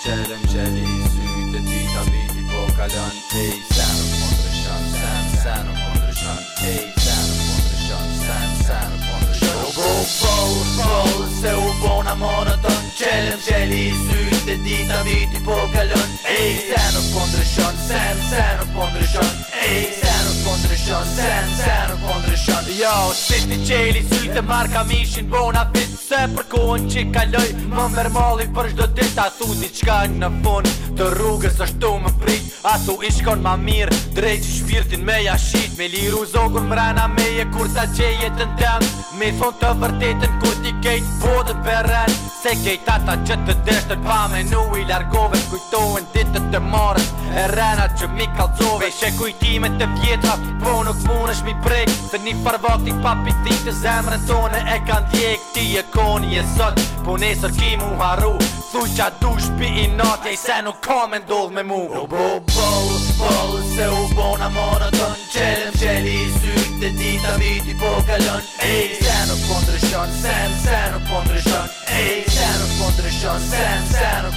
Qelem qeli sy se nuk po ndryshon, se, se nuk po ndryshon Ej, se nuk po ndryshon, se, se nuk po ndryshon U se u bona Challenge jelly süs dedi tabii tipo kalon Ey sen kontra Jo, shit një qeli, sy të marka mishin bona fit Se për kohën që kaloj, më mërmalli për shdo dit A thu t'i qka në fund, të rrugës është tu më prit A thu i ma mirë, drejt që shpirtin me jashit Me liru zogur mrena me je kur sa që jetën tem Me thonë të vërtetën kur ti kejt po për përren Se kejt ata që të deshtën pa menu i largove Kujtojnë ditët të marën, e rena që mi kalcove Shë kujtime të vjetra, po nuk mund është mi prej Të një farba fati papi ditë zemre tone e kanë djek ti e koni e sot po nesër ki mu haru thu qa du shpi i natja i se nuk ka me mu u bo se u bona mora të në qelëm qeli i sytë e dita viti po kalon ej se nuk po ndryshon se në se nuk po ndryshon ej se nuk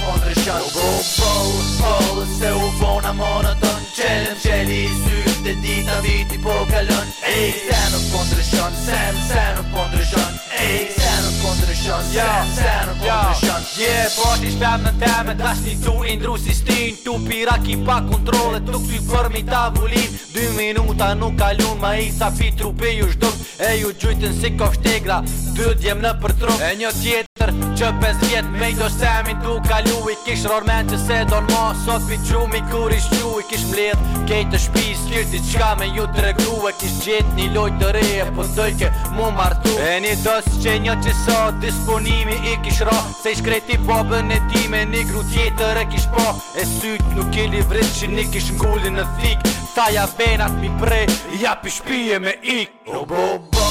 po po se u bona mora qelëm qeli i sytë dita viti po kalon Ej, se nuk po ndryshon Se, se nuk po ndryshon Ej, se nuk po ndryshon Se, se nuk po ndryshon Je, po ti shpem në teme Ta tu i ndru si shtin Tu pira pa kontrole Tu kësui për mi ta vullin Dy minuta nuk kalun Ma i sa fitru trupi ju shdum E ju gjujtën si kohështegra Dyt jem në për trup E një tjet tjetër që 5 vjet me i do semi du kalu i kish rormen që se don ma sot pi gjumi kur ish qju i kish mlet kejt të shpis kirti qka me ju të reglu e kish gjet një loj të re e po dojke mu martu e një dos që një që sa disponimi i kish ra se ish kreti babën e ti me një gru tjetër e kish pa po. e syt nuk i livrit që një kish ngullin në thik ta ja venat mi prej ja pi shpije me ik bo bo bo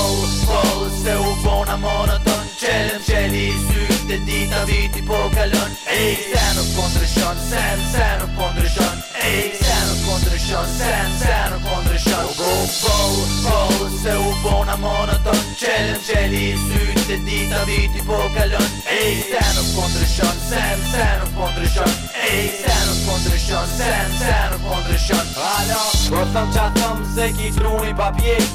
bo se u sytë e dita viti po kalon Ej, se nuk po ndryshon, se, se nuk po ndryshon Ej, se nuk po ndryshon, se, se nuk po ndryshon Go, fall, fall, se u bona monoton Qelën qeli sytë e dita viti po kalon Ej, se nuk po ndryshon, se, se nuk po ndryshon Ej, se nuk po ndryshon, se, se nuk po ndryshon Halo, po thëm që atëm se ki truni pa pjek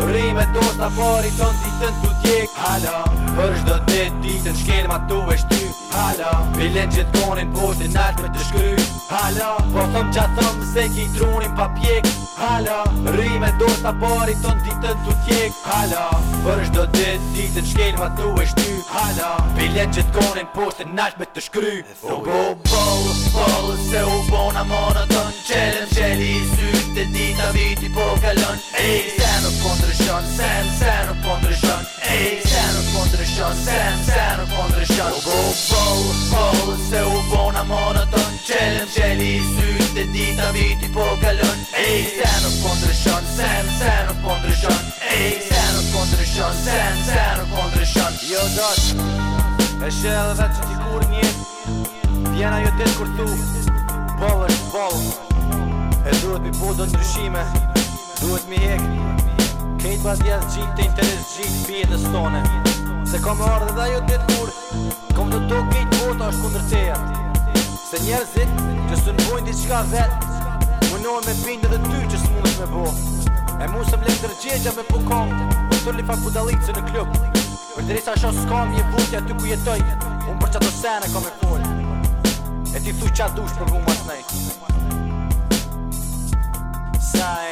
Rime me do të pari ton ditën të tjek Hala Për shdo të ditë ditën shkel ma të vesh ty Hala Bilen që të konin po të nalt me të shkry Hala Po thëm që atë thëm se ki trunin pa pjek Hala Rime me do të pari ton ditën të tjek Hala Për shdo të ditë ditën shkel ma të vesh ty Hala Bilen që të konin po të nalt me të shkry Tho go bëllë Bëllë se u bona mona të qelën Qeli i sytë të ditë a viti po kalën Ej Sem se nuk pëndryshon po Ej, se nuk pëndryshon po Sem se nuk pëndryshon po, po, po, se u bona monoton Qelën qeli i sute, ditam i ti po kalon Ej, se nuk pëndryshon Sem se nuk pëndryshon Ej, se nuk pëndryshon Sem se nuk pëndryshon Jo, doq E shëll vetë që jo ti kur një Pjena ju të të kërtu Po, po E duhet mi po do të rëshime Duhet mi e pas jas gjik të interes gjik dhe stone Se kom e orde dhe jo të kur Kom të do kejt vota është kundër teja Se njerëzit që së nëvojnë ditë qka vetë Munohen me pinde dhe ty që s'mundës me bo E mu se mlem tërgjegja me pukon kom po Më të tërli fa pudalitë në klub Për të risa shos kom je vutja ty ku jetoj Unë për qatë sene kom e full E ti thu qatë dush për mu nej Sa e